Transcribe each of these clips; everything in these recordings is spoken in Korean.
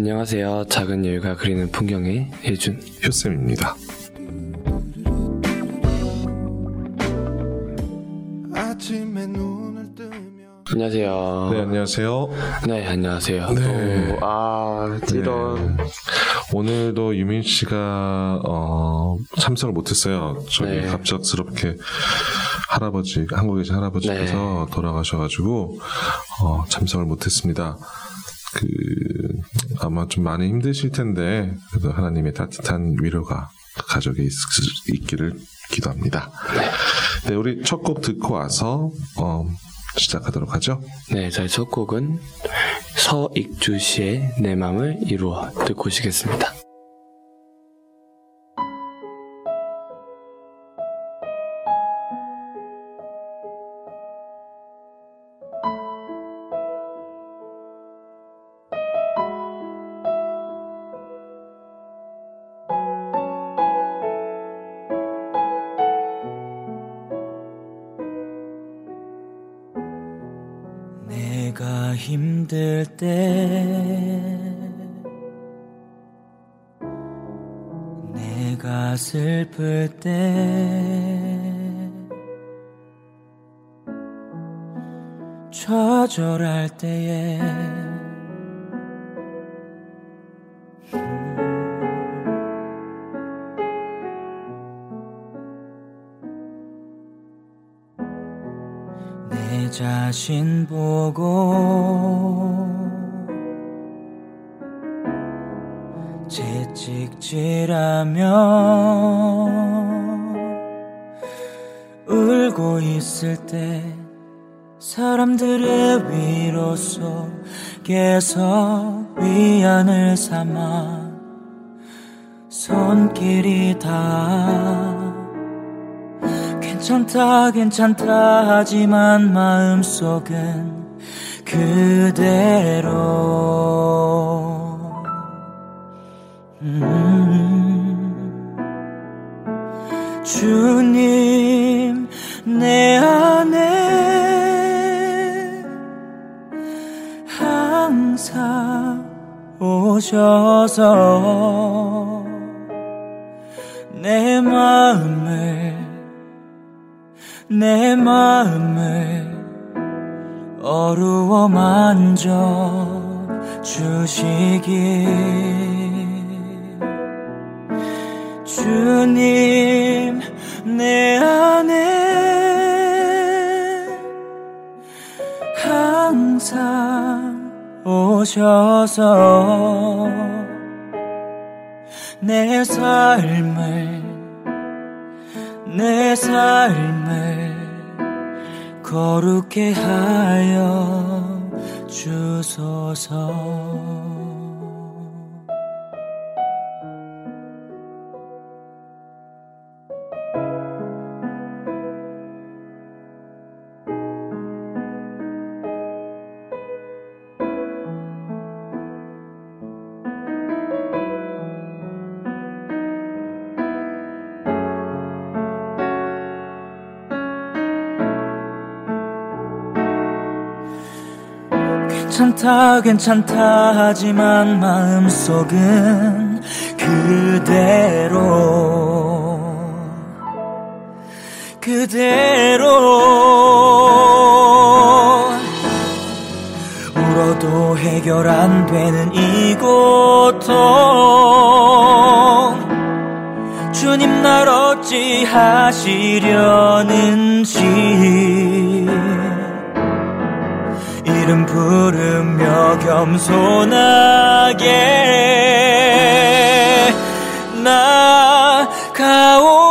안녕하세요. 작은 여유가 그리는 풍경의 예준 효쌤입니다. 안녕하세요. 네, 안녕하세요. 네, 안녕하세요. 네. 또, 아, 이런. 네. 오늘도 유민 씨가 어, 참석을 못했어요. 저기 네. 갑작스럽게 할아버지 한국에 계신 할아버지께서 네. 돌아가셔가지고 어, 참석을 못했습니다. 그 아마 좀 많이 힘드실 텐데 그래도 하나님의 따뜻한 위로가 가족에 있, 있기를 기도합니다. 네, 우리 첫 곡 듣고 와서 어, 시작하도록 하죠. 네, 저희 첫 곡은 서익주 씨의 내 맘을 이루어 듣고 오시겠습니다. 슬플 때. 좌절할 때에. 내 자신 보고 채찍질하며 울고 있을 때 사람들의 위로 속에서 위안을 삼아 손길이 다 괜찮다 괜찮다 하지만 마음속은 그대로. 음, 주님 내 안에 항상 오셔서 내 마음을 내 마음을 어루워 만져 주시길 주님 내 안에 항상 오셔서 내 삶을 내 삶을 거룩해 하여 주소서 괜찮다 괜찮다 하지만 마음속은 그대로. 그대로. 울어도 해결 안 되는 이 고통 주님 날 어찌 하시려는지 이름 부르며 겸손하게 나가오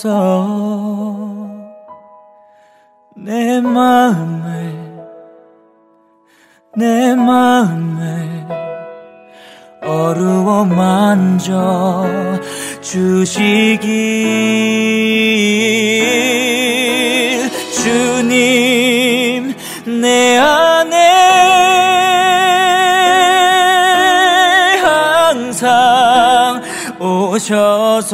없어 내 마음을 내 마음을 어루워 만져 주시길. 주님 내 안에 항상 오셔서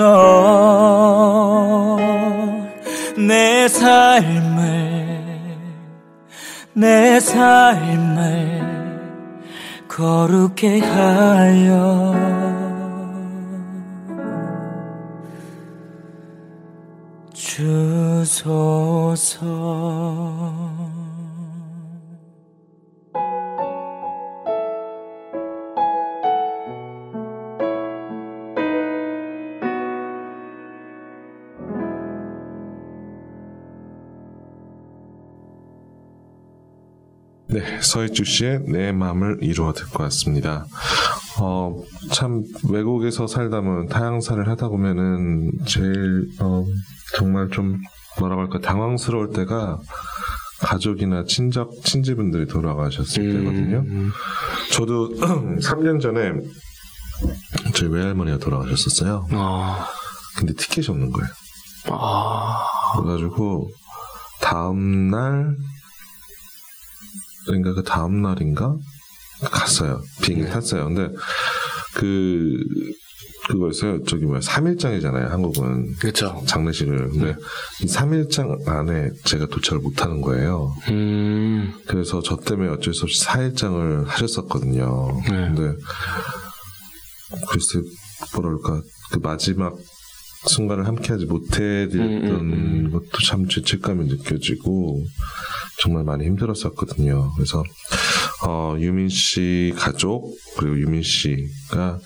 내 삶을 내 삶을 거룩해 하여 주소서 서희주 씨의 내 마음을 이루어 듣고 왔습니다. 어, 참 외국에서 살다 보면 타향사를 하다 보면은 제일 어, 정말 좀 뭐라고 할까 당황스러울 때가 가족이나 친척 친지분들이 돌아가셨을 음, 때거든요. 저도 3년 전에 저희 외할머니가 돌아가셨었어요. 아, 근데 티켓이 없는 거예요. 아, 그래가지고 다음 날 그러니까 그 다음 날인가 갔어요. 비행기 네. 탔어요. 근데 그 그거였어요. 저기 뭐야 3일장이잖아요. 한국은 그쵸. 장례식을. 근데 이 3일장 안에 제가 도착을 못 하는 거예요. 음, 그래서 저 때문에 어쩔 수 없이 4일장을 하셨었거든요. 네. 근데 글쎄 뭐랄까 그 마지막 순간을 함께하지 못해드렸던 음, 음, 것도 참 죄책감이 느껴지고 정말 많이 힘들었었거든요. 그래서 어, 유민 씨 가족 그리고 유민 씨가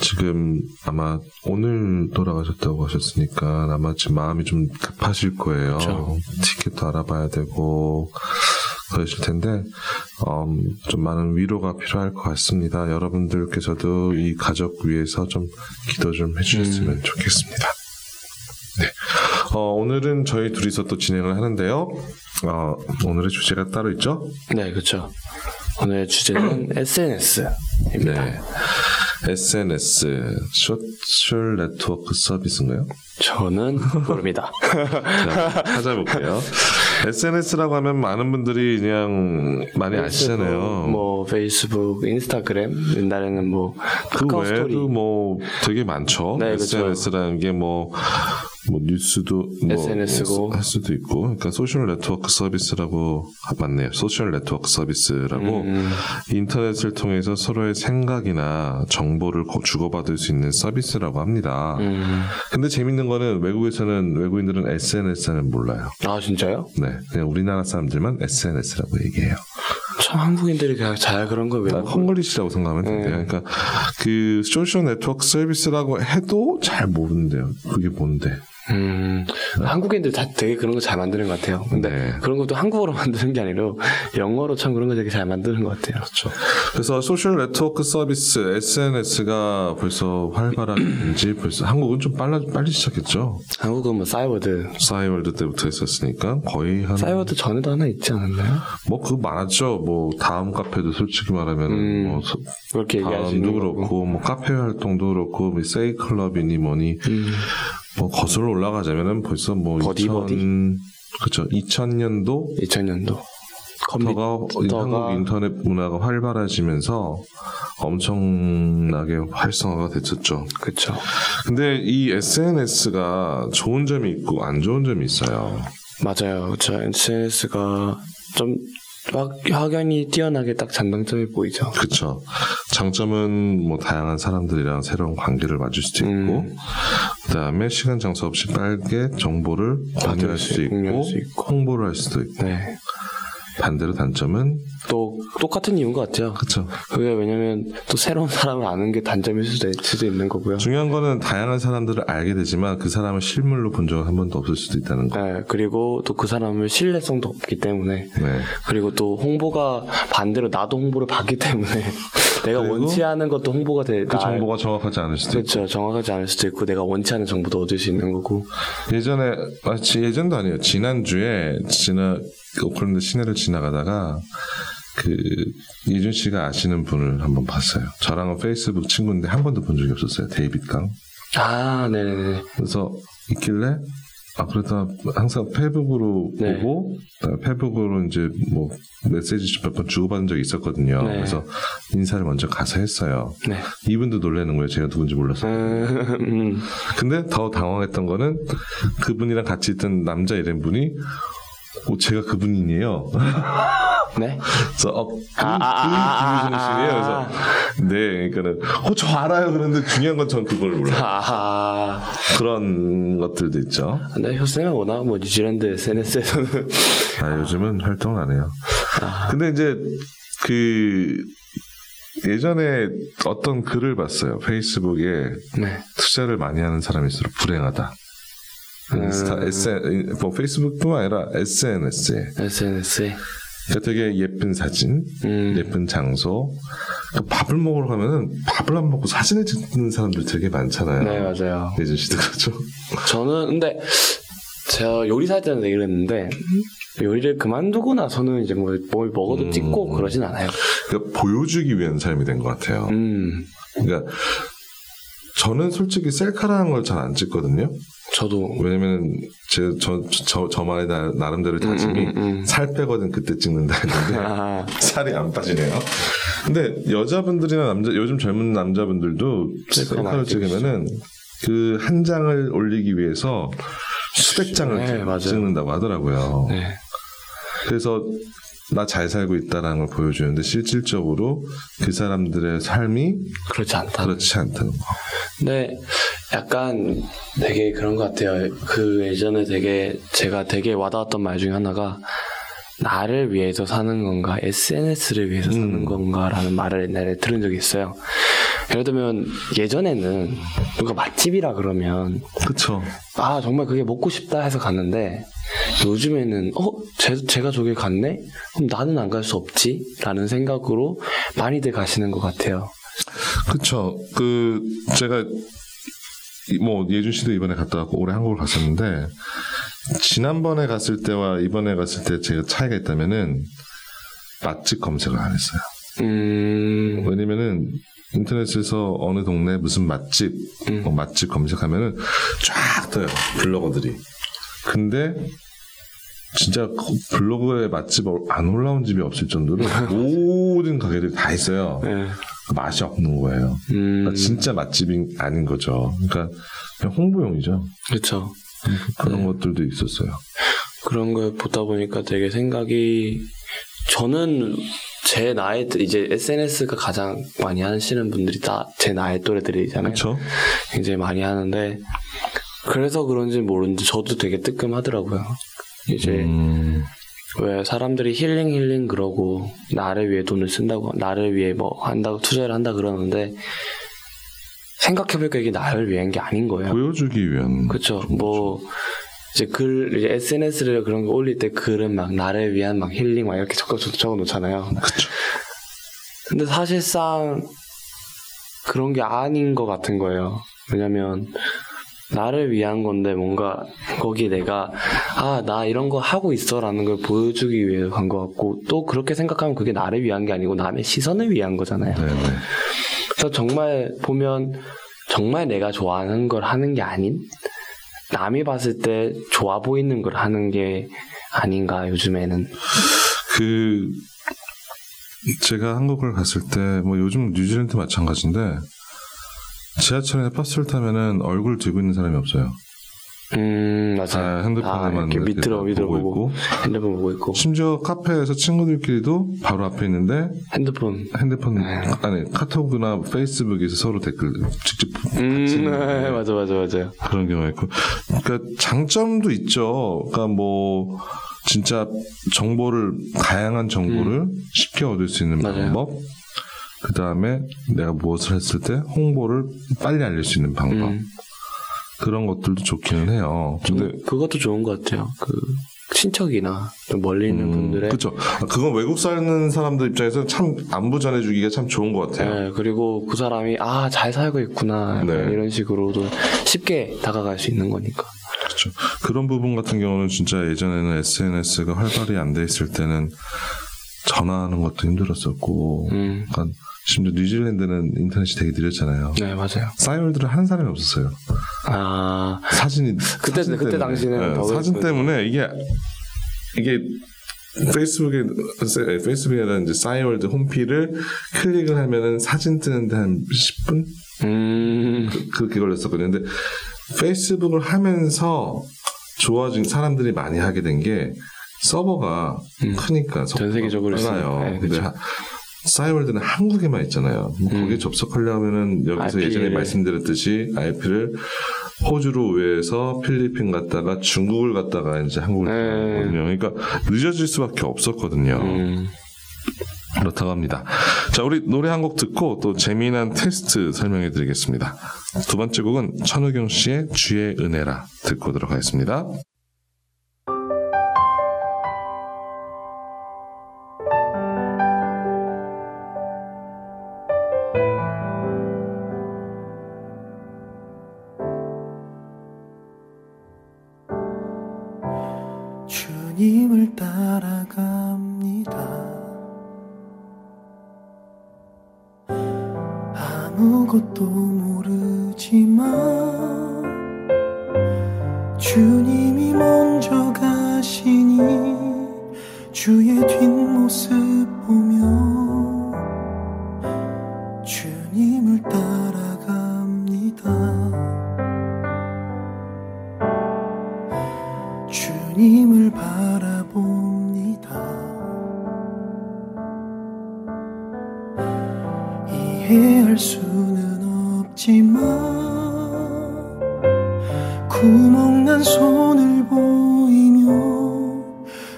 지금 아마 오늘 돌아가셨다고 하셨으니까 아마 지금 마음이 좀 급하실 거예요. 그렇죠. 티켓도 알아봐야 되고 그러실 텐데 음, 좀 많은 위로가 필요할 것 같습니다. 여러분들께서도 이 가족 위해서 좀 기도 좀 해주셨으면 좋겠습니다. 네. 어, 오늘은 저희 둘이서 또 진행을 하는데요. 어, 오늘의 주제가 따로 있죠? 네, 그쵸. 오늘 주제는 SNS입니다. 네. SNS, 소셜 네트워크 서비스인가요? 저는 모릅니다. 자, 찾아볼게요. SNS라고 하면 많은 분들이 그냥 많이 아시잖아요. 뭐 페이스북, 인스타그램, 옛날에는 뭐그 카카오 외에도 스토리. 뭐 되게 많죠. 네. SNS라는 게 뭐, 뭐 뉴스도 뭐 SNS고. 할 수도 있고, 그러니까 social network service라고 아, 맞네요. social network service라고 음. 인터넷을 통해서 서로의 생각이나 정보를 거- 주고받을 수 있는 서비스라고 합니다. 음. 근데 재밌는 거는 외국에서는 외국인들은 SNS는 몰라요. 아 진짜요? 네, 그냥 우리나라 사람들만 SNS라고 얘기해요. 참 한국인들이 그냥 잘 그런 걸난 외우고 콩글리시라고 생각하면. 음. 그러니까 그 social network service라고 해도 잘 모른대요. 그게 뭔데? 음, 한국인들 다 되게 그런 거 잘 만드는 것 같아요. 근데 네. 그런 것도 한국어로 만드는 게 아니라 영어로 참 그런 거 되게 잘 만드는 것 같아요. 그렇죠. 그래서 social network service SNS가 벌써 활발한지 벌써 한국은 좀 빨라 빨리 시작했죠. 한국은 뭐 싸이워드, 싸이월드 때부터 했었으니까 거의 한 싸이워드 전에도 하나 있지 않았나요? 뭐 그거 많았죠. 뭐 다음 카페도 솔직히 말하면 음, 뭐 소- 그렇게 얘기하시는. 그렇고 뭐 카페 활동도 그렇고 뭐 세이 클럽이니 뭐니 음, 뭐 거슬러 올라가자면은 벌써 뭐 버디, 2000, 버디? 그렇죠. 2000년도 2000년도 부터가 컴퓨터가 한국 인터넷 문화가 활발해지면서 엄청나게 활성화가 됐었죠. 그쵸. 근데 이 SNS가 좋은 점이 있고 안 좋은 점이 있어요. 맞아요. 저 SNS가 좀 확, 확연히 뛰어나게 딱 장단점이 보이죠. 그렇죠. 장점은 뭐 다양한 사람들이랑 새로운 관계를 맺을 수도 있고, 음. 그다음에 시간 장소 없이 빠르게 정보를 공유할 수 있고, 공유할 수 있고. 홍보를 할 수도 있고. 네. 반대로 단점은 또 똑같은 이유인 것 같아요. 그렇죠. 그게 왜냐면 또 새로운 사람을 아는 게 단점일 수도, 있- 수도 있는 거고요. 중요한 거는 다양한 사람들을 알게 되지만 그 사람을 실물로 본 적은 한 번도 없을 수도 있다는 거. 네, 그리고 또 그 사람을 신뢰성도 없기 때문에 네. 그리고 또 홍보가 반대로 나도 홍보를 받기 때문에 내가 원치 않은 것도 홍보가 돼. 그 정보가 정확하지 않을 수도 있고. 그렇죠. 정확하지 않을 수도 있고 내가 원치 않은 정보도 얻을 수 있는 거고. 예전에 아, 지- 예전도 아니에요. 지난주에 그 오클랜드 시내를 지나가다가 그 이준 씨가 아시는 분을 한번 봤어요. 저랑은 페이스북 친구인데 한 번도 본 적이 없었어요. 데이빗 강. 아, 네네네. 그래서 있길래 아, 그러다 항상 페북으로 네. 보고, 페북으로 이제 뭐 메시지 몇 번 주고받은 적이 있었거든요. 네. 그래서 인사를 먼저 가서 했어요. 네. 이분도 놀라는 거예요. 제가 누군지 몰라서. 음, 근데 더 당황했던 거는 그분이랑 같이 있던 남자 이름 분이 어, 제가 그분이에요. 네. 그래서 어, 그, 아, 아, 아, 그 아, 아, 씨네요. 그래서 네, 그러니까는 어, 저 알아요. 그런데 중요한 건 전 그걸 몰라요. 아, 그런 것들도 있죠. 근데 효쌤은 워낙 뭐 뉴질랜드 SNS에서는 아, 요즘은 활동을 안 해요. 근데 이제 그 예전에 어떤 글을 봤어요. 페이스북에 네. 투자를 많이 하는 사람일수록 불행하다. 인스타, 음. SN, 뭐 페이스북뿐만 아니라 SNS에 SNS에 그러니까 되게 예쁜 사진, 음. 예쁜 장소. 그러니까 밥을 먹으러 가면은 밥을 안 먹고 사진을 찍는 사람들 되게 많잖아요. 네 맞아요. 예준 씨도 그렇죠. 저는 근데 제가 요리사 할 때는 얘기를 했는데 요리를 그만두고 나서는 이제 뭐 뭘 먹어도 음. 찍고 그러진 않아요. 그러니까 보여주기 위한 삶이 된 것 같아요. 음, 그러니까 저는 솔직히 셀카라는 걸 잘 안 찍거든요. 저도 왜냐면 제 저 저 저만의 나, 나름대로 다짐이 음, 음, 음. 살 빼거든 그때 찍는다 했는데 아, 살이 안 빠지네요. 근데 여자분들이나 남자 요즘 젊은 남자분들도 셀카 셀카를 찍으면은 그 한 장을 올리기 위해서 수백 장을 네. 찍는다고 하더라고요. 네. 그래서 나 잘 살고 있다라는 걸 보여주는데 실질적으로 그 사람들의 삶이 그렇지 않다. 그렇지 않다는 거. 근데 약간 되게 그런 것 같아요. 그 예전에 되게 제가 되게 와닿았던 말 중에 하나가 나를 위해서 사는 건가, SNS를 위해서 사는 음. 건가라는 말을 옛날에 들은 적이 있어요. 예를 들면 예전에는 누가 맛집이라 그러면 그렇죠. 아 정말 그게 먹고 싶다 해서 갔는데 요즘에는 어 제, 제가 저길 갔네 그럼 나는 안 갈 수 없지 라는 생각으로 많이들 가시는 것 같아요 그렇죠. 그 제가 이- 뭐 예준 씨도 이번에 갔다 왔고 올해 한국을 갔었는데 지난번에 갔을 때와 이번에 갔을 때 제가 차이가 있다면은 맛집 검색을 안 했어요. 음 왜냐면은 인터넷에서 어느 동네 무슨 맛집 음. 뭐 맛집 검색하면은 쫙 떠요 블로거들이. 근데 진짜 그 블로그에 맛집 안 올라온 집이 없을 정도로 모든 가게들이 다 있어요. 네. 맛이 없는 거예요. 음, 아, 진짜 맛집이 아닌 거죠. 그러니까 그냥 홍보용이죠. 그렇죠 그런 네. 것들도 있었어요. 그런 걸 보다 보니까 되게 생각이 저는 제 나이 때 이제 SNS가 가장 많이 하시는 분들이 다 제 나이 또래들이잖아요. 그렇죠. 굉장히 많이 하는데 그래서 그런지 모르는데 저도 되게 뜨끔하더라고요. 이제 음, 왜 사람들이 힐링 힐링 그러고 나를 위해 돈을 쓴다고 나를 위해 뭐 한다고 투자를 한다 그러는데 생각해보니까 이게 나를 위한 게 아닌 거예요. 보여주기 위한. 그렇죠. 뭐 이제 글 이제 SNS를 그런 거 올릴 때 글은 막 나를 위한 막 힐링 막 이렇게 적어 적어 놓잖아요. 그렇죠. 근데 사실상 그런 게 아닌 것 같은 거예요. 왜냐면 나를 위한 건데 뭔가 거기 내가 아 나 이런 거 하고 있어라는 걸 보여주기 위해 간 것 같고 또 그렇게 생각하면 그게 나를 위한 게 아니고 남의 시선을 위한 거잖아요. 네네. 그래서 정말 보면 정말 내가 좋아하는 걸 하는 게 아닌 남이 봤을 때 좋아 보이는 걸 하는 게 아닌가 요즘에는 그 제가 한국을 갔을 때 뭐 요즘 뉴질랜드 마찬가지인데 지하철이나 버스를 타면은 얼굴 들고 있는 사람이 없어요. 음 맞아요 아, 핸드폰에만 이렇게 밑으로 밑으로 보고 보고, 핸드폰 보고 있고 심지어 카페에서 친구들끼리도 바로 앞에 있는데 핸드폰 핸드폰 네. 아니 카톡이나 페이스북에서 서로 댓글 직접 음 같이 네, 맞아 맞아 맞아요 그런 경우가 있고 그러니까 장점도 있죠. 그러니까 뭐 진짜 정보를 다양한 정보를 쉽게 얻을 수 있는 음. 맞아요. 방법. 그 다음에 내가 무엇을 했을 때 홍보를 빨리 알릴 수 있는 방법. 음. 그런 것들도 좋기는 해요. 근데 좀 그것도 좋은 것 같아요 그 친척이나 좀 멀리 있는 분들의 그렇죠. 그건 외국 사는 사람들 입장에서 참 안부 전해주기가 참 좋은 것 같아요. 네, 그리고 그 사람이 아 잘 살고 있구나 네. 이런 식으로도 쉽게 다가갈 수 있는 거니까 그렇죠. 그런 부분 같은 경우는 진짜 예전에는 SNS가 활발히 안 돼 있을 때는 전화하는 것도 힘들었었고, 음. 그러니까 심지어 뉴질랜드는 인터넷이 되게 느렸잖아요. 네, 맞아요. 싸이월드를 하는 사람이 없었어요. 아, 사진이 그때- 사진 그때. 당시에는 네, 더 사진. 때문에 이게 이게 페이스북에 세- 페이스북에다 이제 싸이월드 홈피를 클릭을 하면은 사진 뜨는데 한 10분 음, 그렇게 걸렸었거든요. 근데 페이스북을 하면서 좋아진 사람들이 많이 하게 된 게 서버가 크니까 전 세계적으로. 있으니까. 네, 근데 그쵸. 하- 싸이월드는 한국에만 있잖아요. 뭐 거기에 접속하려면은 여기서 IP 를. 예전에 말씀드렸듯이 IP를 호주로 우회해서 필리핀 갔다가 중국을 갔다가 이제 한국을 네. 들어거든요. 그러니까 늦어질 수밖에 없었거든요. 음, 그렇다고 합니다. 자, 우리 노래 한 곡 듣고 또 재미난 테스트 설명해 드리겠습니다. 두 번째 곡은 천우경 씨의 주의 은혜라 듣고 들어가겠습니다. 아무 구멍난 손을 보이며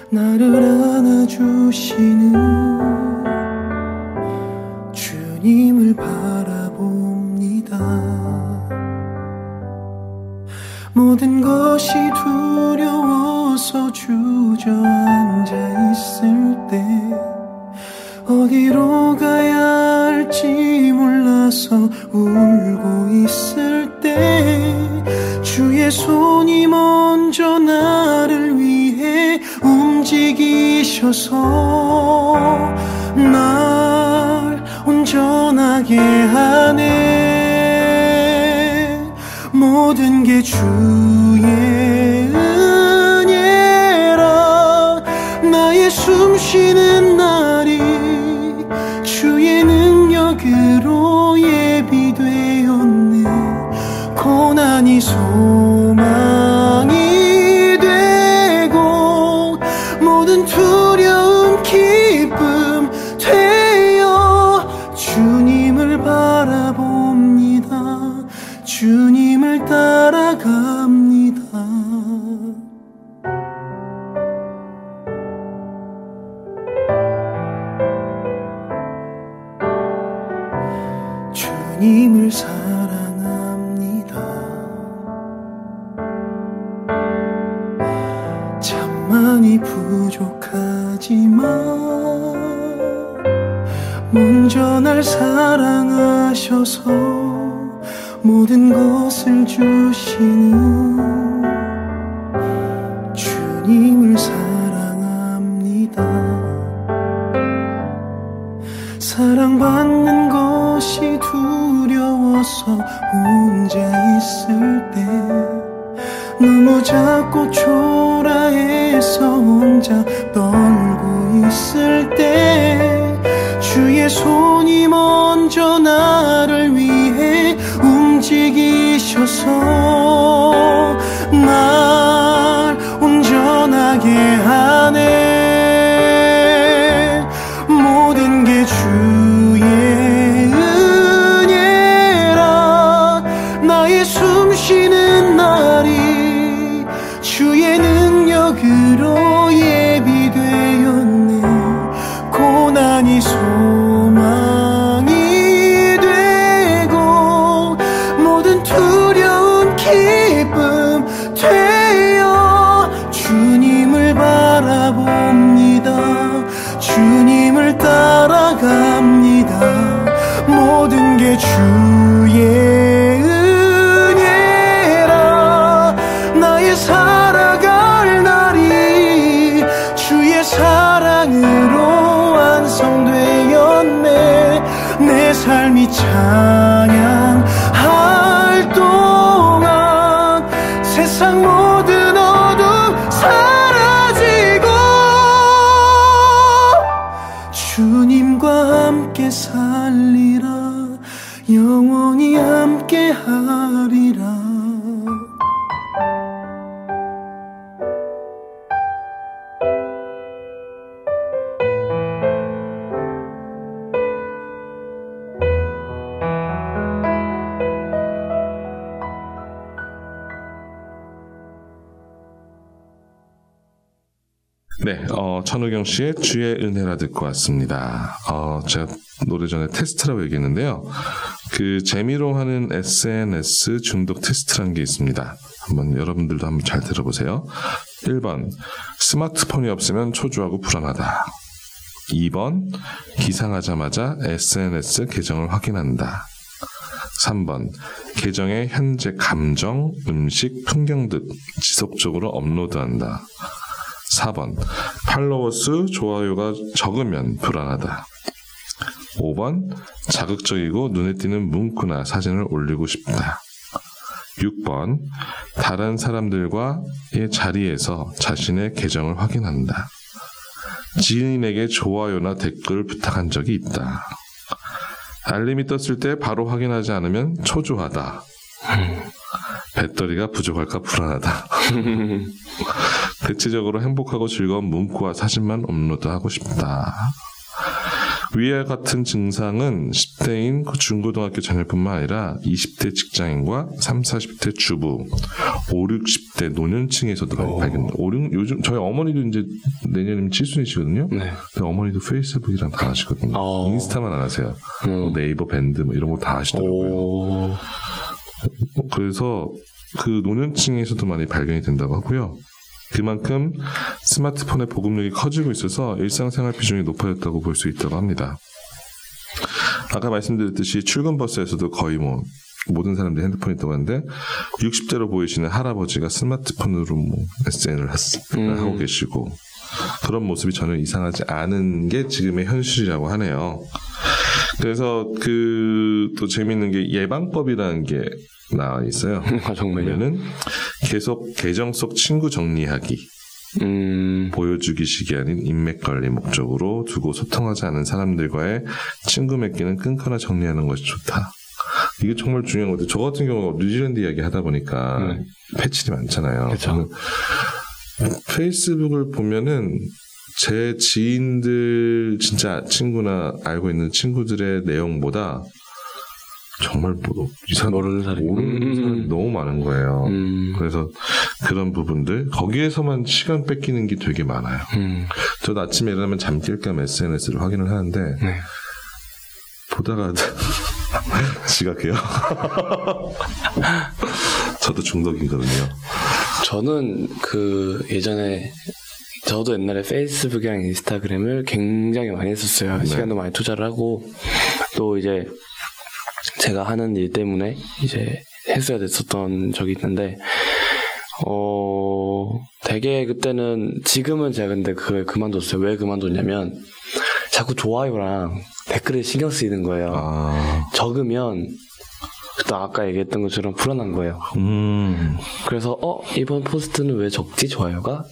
나를 안아주시는 주님을 바라봅니다. 모든 것이 두려워서 주저앉아 있을 때 어디로 가야 할지 몰라서 울 손이 먼저 나를 위해 움직이셔서 날 온전하게 하네. 모든 게 주 주시는 주님을 사랑합니다. 사랑받는 것이 두려워서 혼자 있을 때 너무 작고 초 네, 어, 천우경 씨의 주의 은혜라 듣고 왔습니다. 어, 제가 노래 전에 테스트라고 얘기했는데요. 그 재미로 하는 SNS 중독 테스트라는 게 있습니다. 한번 여러분들도 한번 잘 들어보세요. 1번, 스마트폰이 없으면 초조하고 불안하다. 2번, 기상하자마자 SNS 계정을 확인한다. 3번, 계정에 현재 감정, 음식, 풍경 등 지속적으로 업로드한다. 4번 팔로워 수 좋아요가 적으면 불안하다. 5번 자극적이고 눈에 띄는 문구나 사진을 올리고 싶다. 6번 다른 사람들과의 자리에서 자신의 계정을 확인한다. 지인에게 좋아요나 댓글을 부탁한 적이 있다. 알림이 떴을 때 바로 확인하지 않으면 초조하다. 배터리가 부족할까 불안하다. 대체적으로 행복하고 즐거운 문구와 사진만 업로드하고 싶다. 위와 같은 증상은 10대인 중고등학교 자녀뿐만 아니라 20대 직장인과 3, 40대 주부, 5, 60대 노년층에서도 많이 발견. 5, 6, 요즘 저희 어머니도 이제 내년이면 칠순이시거든요. 네. 어머니도 페이스북이랑 다 하시거든요. 어. 인스타만 안 하세요. 음. 뭐 네이버 밴드 뭐 이런 거 다 하시더라고요. 오. 그래서 그 노년층에서도 많이 발견이 된다고 하고요. 그만큼 스마트폰의 보급력이 커지고 있어서 일상생활 비중이 높아졌다고 볼 수 있다고 합니다. 아까 말씀드렸듯이 출근 버스에서도 거의 뭐 모든 사람들이 핸드폰이 있다고 하는데 60대로 보이시는 할아버지가 스마트폰으로 뭐 SN을 음. 하고 계시고 그런 모습이 전혀 이상하지 않은 게 지금의 현실이라고 하네요. 그래서 그 또 재밌는 게 예방법이라는 게 나와 있어요. 아, 정말요? 보면은 계속 계정 속 친구 정리하기, 음. 보여주기식이 아닌 인맥 관리 목적으로 두고 소통하지 않은 사람들과의 친구 맺기는 끊거나 정리하는 것이 좋다. 이게 정말 중요한 것 같아요. 저 같은 경우 뉴질랜드 이야기 하다 보니까 네. 패치들이 많잖아요. 그쵸. 페이스북을 보면은 제 지인들 진짜 친구나 알고 있는 친구들의 내용보다 정말 뭐 이상 모르는 사람이. 모르는 사람이 음. 너무 많은 거예요. 음. 그래서 그런 부분들 거기에서만 시간 뺏기는 게 되게 많아요. 음. 저도 아침에 일어나면 잠길 겸 SNS를 확인을 하는데 네. 보다가 지각해요. 저도 중독이거든요. 저는 그 예전에 저도 옛날에 페이스북이랑 인스타그램을 굉장히 많이 했었어요. 네. 시간도 많이 투자를 하고 또 이제 제가 하는 일 때문에 이제 했어야 됐었던 적이 있는데 어 되게 그때는 지금은 제가 근데 그걸 그만뒀어요. 왜 그만뒀냐면 자꾸 좋아요랑 댓글에 신경 쓰이는 거예요. 아, 적으면 또 아까 얘기했던 것처럼 불안한 거예요. 음, 그래서 어 이번 post는 왜 적지 좋아요가?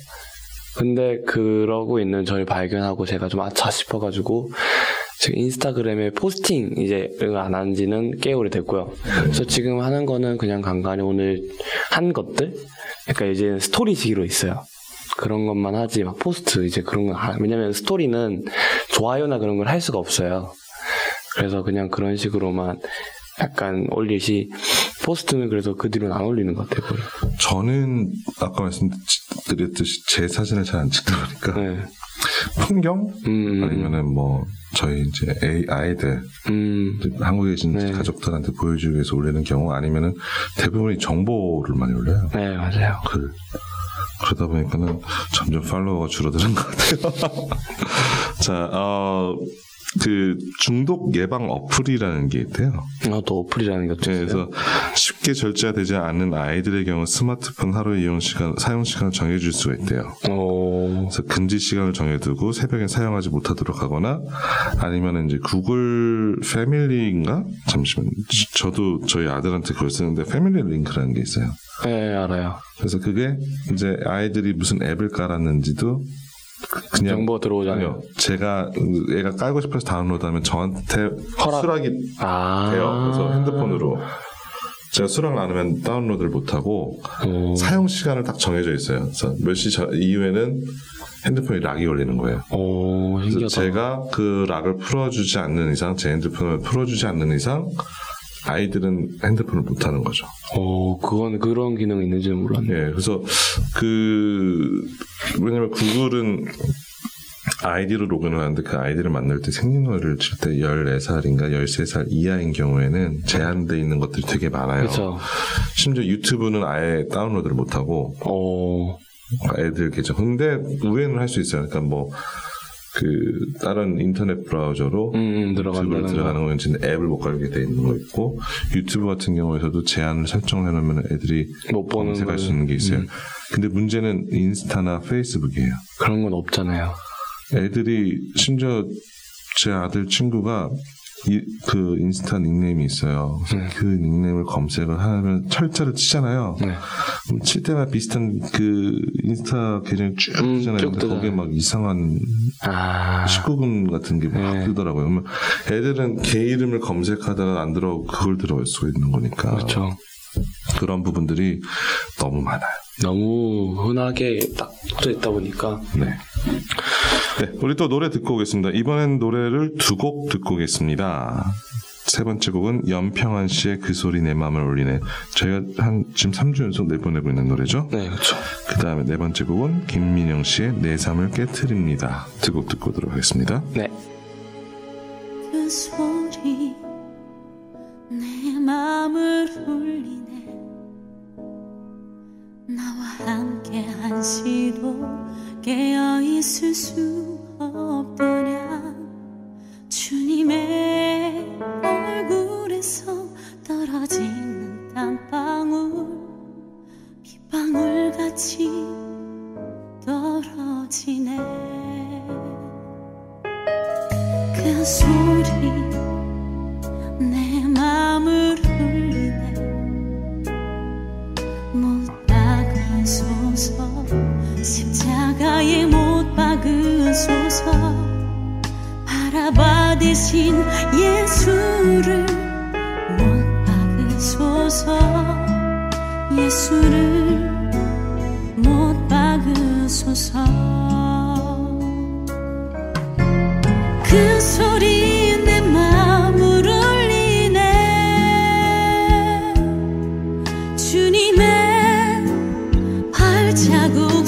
근데 그러고 있는 저를 발견하고 제가 좀 아차 싶어가지고 지금 인스타그램에 포스팅 이제 안한 지는 꽤 오래됐고요. 그래서 지금 하는 거는 그냥 간간히 오늘 한 것들, 그러니까 이제 스토리식으로 있어요. 그런 것만 하지 막 post 이제 그런 거 안- 왜냐면 스토리는 좋아요나 그런 걸 할 수가 없어요. 그래서 그냥 그런 식으로만 약간 올리시 post는 그래서 그 뒤로는 안 올리는 것 같아요. 저는 아까 말씀드렸듯이 제 사진을 잘 안 찍다 보니까 네. 풍경 음, 아니면은 뭐 저희 이제 애, 아이들 음, 한국에 계신 네. 가족들한테 보여주기 위해서 올리는 경우 아니면은 대부분이 정보를 많이 올려요. 네 맞아요. 글. 그러다 보니까는 점점 팔로워가 줄어드는 것 같아요. 자, 어, 그 중독 예방 어플이라는 게 있대요. 아, 또 어플이라는 것도 네. 그래서 쉽게 절제되지 않는 아이들의 경우 스마트폰 하루 이용 시간 사용 시간을 정해줄 수가 있대요. 어, 그래서 금지 시간을 정해두고 새벽에 사용하지 못하도록 하거나 아니면 이제 구글 패밀리인가 잠시만 저도 저희 아들한테 그걸 쓰는데 패밀리 링크라는 게 있어요. 네, 알아요. 그래서 그게 이제 아이들이 무슨 앱을 깔았는지도 그- 그냥 정보 들어오잖아요. 제가 얘가 깔고 싶어서 다운로드하면 저한테 허락. 수락이 아. 돼요. 그래서 핸드폰으로 제가 수락을 안 하면 다운로드를 못 하고 오. 사용 시간을 딱 정해져 있어요. 그래서 몇 시 이후에는 핸드폰이 락이 걸리는 거예요. 오, 그래서. 제가 그 락을 풀어주지 않는 이상, 제 핸드폰을 풀어주지 않는 이상, 아이들은 핸드폰을 못 하는 거죠. 오, 그건 그런 기능이 있는지는 몰랐네. 예, 그래서 그 왜냐면 구글은 아이디로 로그인을 하는데 그 아이디를 만들 때 생년월일을 칠 때 14살인가 13살 이하인 경우에는 제한돼 있는 것들이 되게 많아요. 그렇죠. 심지어 유튜브는 아예 다운로드를 못 하고 오, 애들 계정. 근데 우회는 할 수 있어요. 그러니까 뭐 그 다른 인터넷 브라우저로 음, 음, 유튜브를 들어가는 건 진짜 앱을 못 깔게 돼 있는 거 있고 유튜브 같은 경우에서도 제한을 설정을 해놓으면 애들이 못 보는 검색할 수 거는- 있는 게 있어요. 음. 근데 문제는 인스타나 페이스북이에요. 그런 건 없잖아요. 애들이 심지어 제 아들 친구가 이, 그 인스타 닉네임이 있어요. 네. 그 닉네임을 검색을 하면 철자를 치잖아요. 네. 칠 때마다 비슷한 그 인스타 계정이 쭉 음, 뜨잖아요. 쭉 근데. 거기에 막 이상한 아, 19금 같은 게막 네. 뜨더라고요. 그러면 애들은 개 이름을 검색하다가 안 들어오고 그걸 들어올 수가 있는 거니까. 그렇죠. 그런 부분들이 너무 많아요. 너무 흔하게 딱 붙어 있다 보니까 네. 네, 우리 또 노래 듣고 오겠습니다. 이번엔 노래를 두 곡 듣고 오겠습니다. 세 번째 곡은 연평한 씨의 그 소리 내 마음을 울리네. 저희가 한 지금 3주 연속 내보내고 있는 노래죠. 네, 그렇죠. 그 다음에 네 번째 곡은 김민영 씨의 내 삶을 깨트립니다. 두 곡 듣고 오도록 하겠습니다. 네. 그 소리 내 맘을 울리네 나와 함께 한시도 깨어 있을 수 없더냐? 주님의 얼굴에서 떨어지는 땀방울 빗방울 같이 떨어지네. 그 소리 내 맘을 박으소서 십자가에 못 박으소서. 바라받으신 예수를 못 박으소서. 예수를 못 박으소서. 그소 발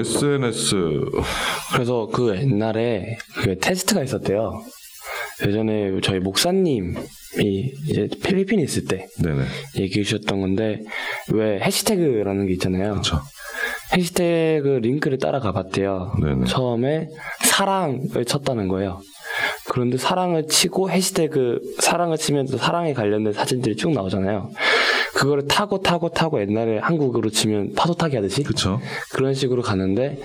SNS 그래서 그 옛날에 그 테스트가 있었대요. 예전에 저희 목사님이 이제 필리핀에 있을 때 네네 얘기해 주셨던 건데 왜 해시태그라는 게 있잖아요. 그렇죠. 해시태그 링크를 따라가 봤대요. 네네. 처음에 사랑을 쳤다는 거예요. 그런데 사랑을 치고 해시태그 사랑을 치면 또 사랑에 관련된 사진들이 쭉 나오잖아요. 그거를 타고 타고 타고 옛날에 한국으로 치면 파도 타기 하듯이 그렇죠. 그런 식으로 가는데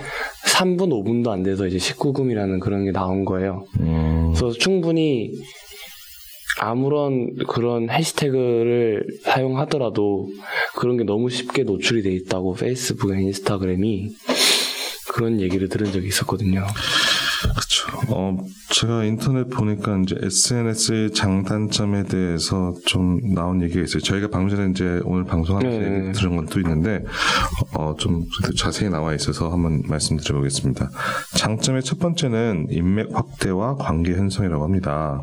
3분 5분도 안 돼서 이제 19금이라는 그런 게 나온 거예요. 음, 그래서 충분히 아무런 그런 해시태그를 사용하더라도 그런 게 너무 쉽게 노출이 돼 있다고 페이스북, 인스타그램이 그런 얘기를 들은 적이 있었거든요. 그렇죠. 어, 제가 인터넷 보니까 이제 SNS의 장단점에 대해서 좀 나온 얘기가 있어요. 저희가 방금 전에 이제 오늘 방송하면서 네. 들은 것도 있는데, 어, 좀 자세히 나와 있어서 한번 말씀드려보겠습니다. 장점의 첫 번째는 인맥 확대와 관계 형성이라고 합니다.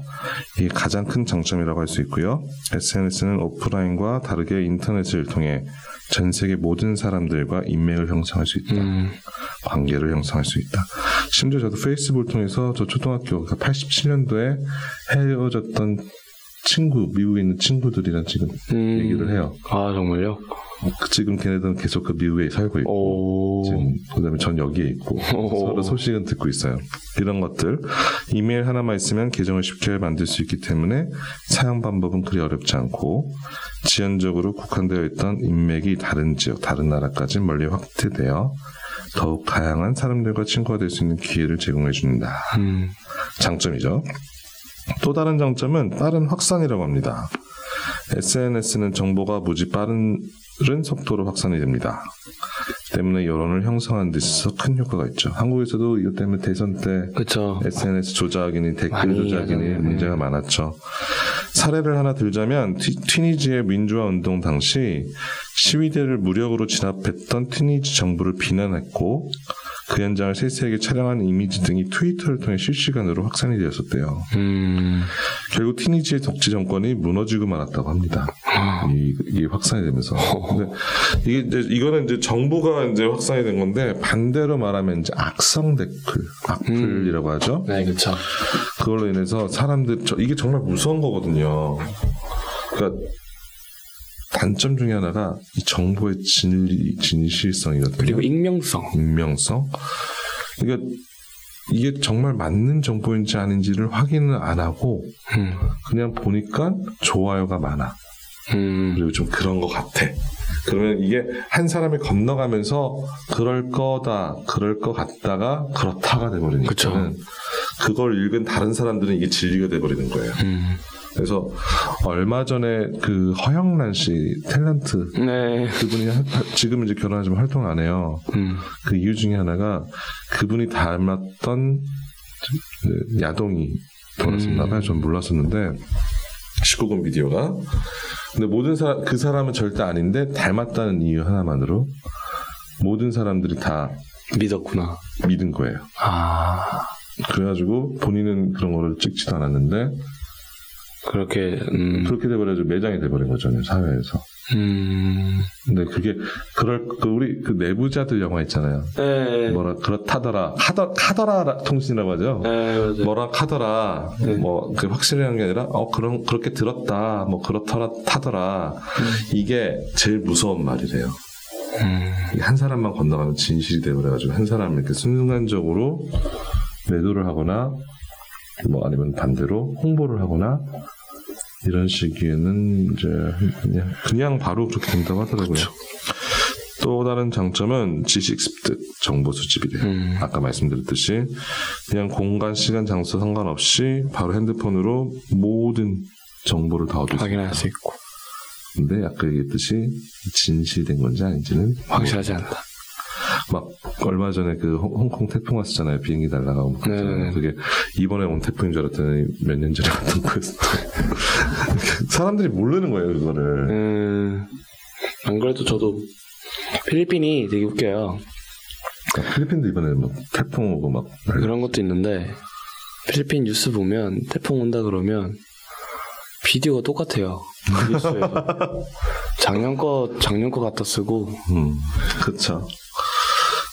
이게 가장 큰 장점이라고 할 수 있고요. SNS는 오프라인과 다르게 인터넷을 통해 전 세계 모든 사람들과 인맥을 형성할 수 있다. 음, 관계를 형성할 수 있다. 심지어 저도 페이스북을 통해서 저 초등학교 87년도에 헤어졌던 친구, 미국에 있는 친구들이랑 지금 음. 얘기를 해요. 아 정말요? 그 지금 걔네들은 계속 그 미국에 살고 있고, 오, 지금 그다음에 전 여기에 있고 오. 서로 소식은 듣고 있어요. 이런 것들 이메일 하나만 있으면 계정을 쉽게 만들 수 있기 때문에 사용 방법은 그리 어렵지 않고 지연적으로 국한되어 있던 인맥이 다른 지역, 다른 나라까지 멀리 확대되어 더욱 다양한 사람들과 친구가 될 수 있는 기회를 제공해 준다. 음, 장점이죠. 또 다른 장점은 빠른 확산이라고 합니다. SNS는 정보가 무지 빠른 속도로 확산이 됩니다. 때문에 여론을 형성하는 데 있어서 큰 효과가 있죠. 한국에서도 이것 때문에 대선 때 그렇죠. SNS 조작이니 댓글 조작이니 하잖아요. 문제가 많았죠. 사례를 하나 들자면 티, 튀니지의 민주화 운동 당시 시위대를 무력으로 진압했던 튀니지 정부를 비난했고 그 현장을 세세하게 촬영한 이미지 등이 트위터를 통해 실시간으로 확산이 되었었대요. 음, 결국 튀니지의 독재 정권이 무너지고 말았다고 합니다. 이, 이게 확산이 되면서. 근데 이게 이제 이거는 이제 정부가 이제 확산이 된 건데 반대로 말하면 이제 악성 댓글, 악플이라고 하죠. 네, 그렇죠. 그걸로 인해서 사람들 저 이게 정말 무서운 거거든요. 그러니까 단점 중에 하나가 이 정보의 진리 진실성이거든요. 그리고 익명성. 익명성. 그러니까 이게 정말 맞는 정보인지 아닌지를 확인을 안 하고 음, 그냥 보니까 좋아요가 많아. 음, 그리고 좀 그런 것 같아. 그러면 이게 한 사람이 건너가면서 그럴 거다, 그럴 것 같다가 그렇다가 돼버리니까. 그걸 읽은 다른 사람들은 이게 진리가 돼버리는 거예요. 음, 그래서 얼마 전에 그 허영란 씨 탤런트 네, 그분이 하- 지금 이제 결혼하지만 활동 안 해요. 음, 그 이유 중에 하나가 그분이 닮았던 그 야동이 돌았었나 봐요. 전 몰랐었는데 19금 비디오가. 근데 모든 사람 그 사람은 절대 아닌데 닮았다는 이유 하나만으로 모든 사람들이 다 믿었구나. 믿은 거예요. 아, 그래가지고 본인은 그런 거를 찍지도 않았는데 그렇게, 음, 그렇게 돼버려서 매장이 돼버린 거잖아요 사회에서. 음, 근데 그게 그럴 그 우리 그 내부자들 영화 있잖아요. 네, 뭐라 그렇다더라 하더 카더라 통신이라고 하죠. 네, 맞아요. 뭐라 하더라 네. 뭐그 확실한 게 아니라 어 그런 그렇게 들었다 뭐 그렇더라 타더라 이게 제일 무서운 말이래요. 음, 한 사람만 건너가면 진실이 되버려가지고 한 사람 이렇게 순간적으로 매도를 하거나 뭐 아니면 반대로 홍보를 하거나 이런 시기에는 이제 그냥, 그냥 바로 그렇게 된다고 하더라고요. 또 다른 장점은 지식 습득, 정보 수집이래요. 음. 아까 말씀드렸듯이 그냥 공간, 시간, 장소 상관없이 바로 핸드폰으로 모든 정보를 다 얻을 수 확인할. 수 있고, 근데 아까 얘기했듯이 진실된 건지 아닌지는 확실하지 않다. 막 얼마 전에 그 홍- 홍콩 태풍 왔었잖아요. 비행기 날아가고 막 그랬잖아요. 네네네. 그게 이번에 온 태풍인 줄 알았더니 몇 년 전에 왔던 거였어. 사람들이 모르는 거예요, 그거를. 음, 안 그래도 저도 필리핀이 되게 웃겨요. 그러니까 필리핀도 이번에 막 태풍 오고 막 그런 것도 있는데 필리핀 뉴스 보면 태풍 온다 그러면 비디오가 똑같아요. 뉴스에서 작년 거 작년 거 갖다 쓰고 음, 그쵸.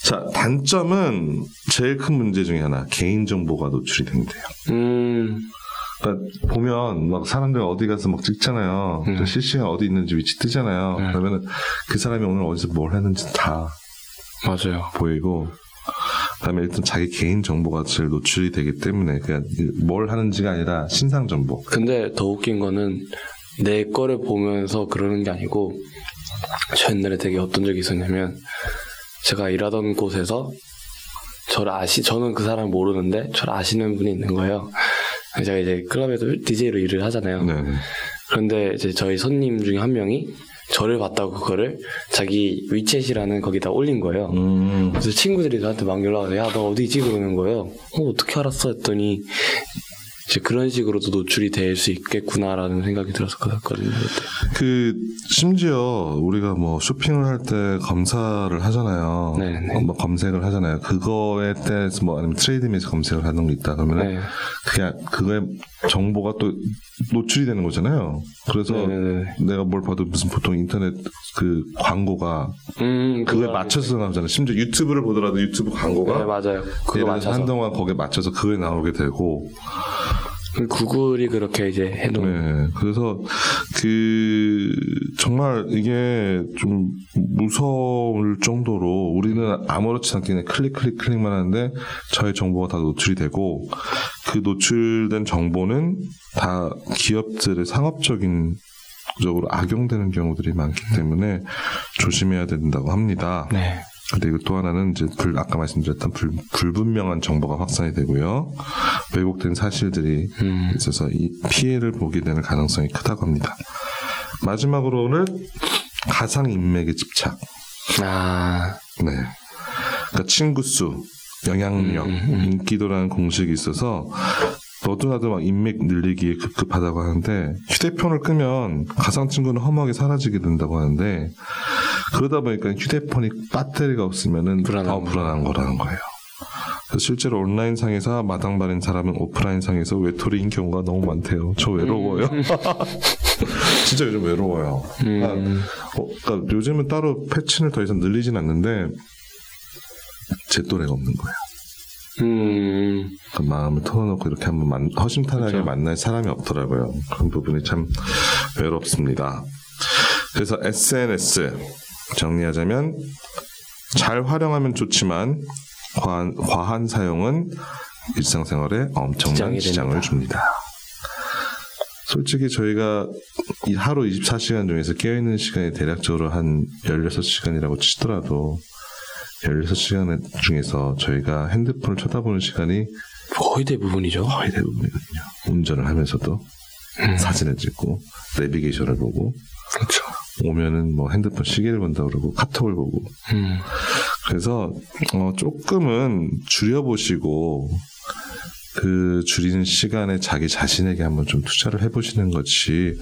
자 단점은 제일 큰 문제 중에 하나 개인 정보가 노출이 된대요. 음, 그러니까 보면 막 사람들 어디 가서 막 찍잖아요. 음. 실시간 어디 있는지 위치 뜨잖아요. 음. 그러면은 그 사람이 오늘 어디서 뭘 했는지 다 맞아요. 보이고 그다음에 일단 자기 개인 정보가 제일 노출이 되기 때문에 그냥 뭘 하는지가 아니라 신상 정보. 근데 더 웃긴 거는 내 거를 보면서 그러는 게 아니고 저 옛날에 되게 어떤 적이 있었냐면 제가 일하던 곳에서 저를 아시 저는 그 사람 모르는데 저를 아시는 분이 있는 거예요. 제가 이제 클럽에서 DJ로 일을 하잖아요. 네. 그런데 이제 저희 손님 중에 한 명이 저를 봤다고 그거를 자기 위챗이라는 거기다 올린 거예요. 음. 그래서 친구들이 저한테 막 연락 와서 야 너 어디지 그러는 거예요. 어 어떻게 알았어 했더니 이제 그런 식으로도 노출이 될 수 있겠구나라는 생각이 들었었거든요. 그때. 그 심지어 우리가 뭐 쇼핑을 할 때 검사를 하잖아요. 네네. 어, 뭐 검색을 하잖아요. 그거에 대해서 뭐 아니면 트레이드미에서 검색을 하는 게 있다 그러면 네. 그냥 그거의 정보가 또 노출이 되는 거잖아요. 그래서 네네네. 내가 뭘 봐도 무슨 보통 인터넷 그 광고가 음 그거에 그거 맞춰서 나오잖아요. 심지어 유튜브를 보더라도 유튜브 광고가 네 맞아요. 그거 들어서 맞춰서 한동안 거기에 맞춰서 그거에 나오게 되고 구글이 그렇게 이제 해놓은 네, 그래서 그 정말 이게 좀 무서울 정도로 우리는 아무렇지 않게 그냥 클릭 클릭 클릭만 하는데 저의 정보가 다 노출이 되고 그 노출된 정보는 다 기업들의 상업적인 적으로 악용되는 경우들이 많기 때문에 조심해야 된다고 합니다. 네. 그리고 또 하나는 이제 불, 아까 말씀드렸던 불, 불분명한 정보가 확산이 되고요. 왜곡된 사실들이 음. 있어서 이 피해를 보게 되는 가능성이 크다고 합니다. 마지막으로는 가상 인맥의 집착. 아 네. 그러니까 친구 수, 영향력, 음, 음, 음. 인기도라는 공식이 있어서 너도 나도 막 인맥 늘리기에 급급하다고 하는데 휴대폰을 끄면 가상 친구는 허무하게 사라지게 된다고 하는데 그러다 보니까 휴대폰이 배터리가 없으면은 불안한 더. 불안한 거라는 거예요. 실제로 온라인 상에서 마당발인 사람은 오프라인 상에서 외톨이인 경우가 너무 많대요. 저 외로워요. 진짜 요즘 외로워요. 음. 아, 어, 그러니까 요즘은 따로 패친을 더 이상 늘리진 않는데 제 또래가 없는 거예요. 음. 그러니까 마음을 털어놓고 이렇게 한번 만- 허심탄회하게 그렇죠. 만날 사람이 없더라고요. 그런 부분이 참 외롭습니다. 그래서 SNS 정리하자면 잘 활용하면 좋지만 과한, 과한 사용은 일상생활에 엄청난 지장을. 줍니다. 솔직히 저희가 이 하루 24시간 중에서 깨어있는 시간이 대략적으로 한 16시간이라고 치더라도 16시간 중에서 저희가 핸드폰을 쳐다보는 시간이 거의 대부분이죠. 거의 대부분이거든요. 운전을 하면서도 음. 사진을 찍고 내비게이션을 보고 그렇죠. 오면은 뭐 핸드폰 시계를 본다 그러고 카톡을 보고 음. 그래서 어 조금은 줄여보시고 그 줄이는 시간에 자기 자신에게 한번 좀 투자를 해보시는 것이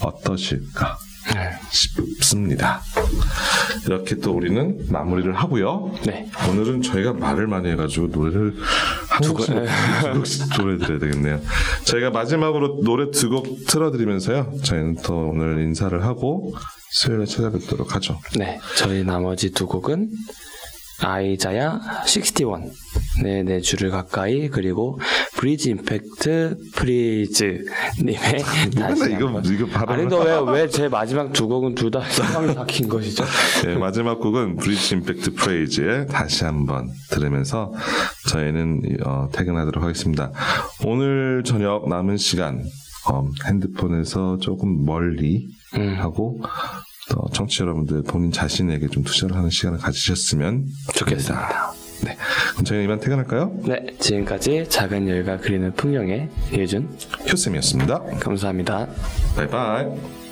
어떠실까 네. 싶습니다. 이렇게 또 우리는 마무리를 하고요. 네. 오늘은 저희가 말을 많이 해가지고 노래를 한 곡씩 노래드려야 되겠네요. 저희가 마지막으로 노래 두 곡 틀어드리면서요. 저희는 또 오늘 인사를 하고 수요일에 찾아뵙도록 하죠. 네, 저희 나머지 두 곡은 아이자야 61, 네, 네 줄을 가까이 그리고 브리지 임팩트 프리즈 님의 다시 이거. 이거 바로 아니 너왜왜 제 마지막 두 곡은 둘 다 상황이 삭힌 것이죠? 네, 마지막 곡은 브리지 임팩트 프레이즈의 다시 한번 들으면서 저희는 어, 퇴근하도록 하겠습니다. 오늘 저녁 남은 시간 어, 핸드폰에서 조금 멀리 음. 하고 또 청취자 여러분들 본인 자신에게 좀 투자를 하는 시간을 가지셨으면 좋겠습니다. 네, 그럼 저희는 이만 퇴근할까요? 네, 지금까지 작은 여유가 그리는 풍경의 예준 효쌤이었습니다. 감사합니다. 바이바이.